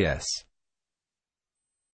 Yes.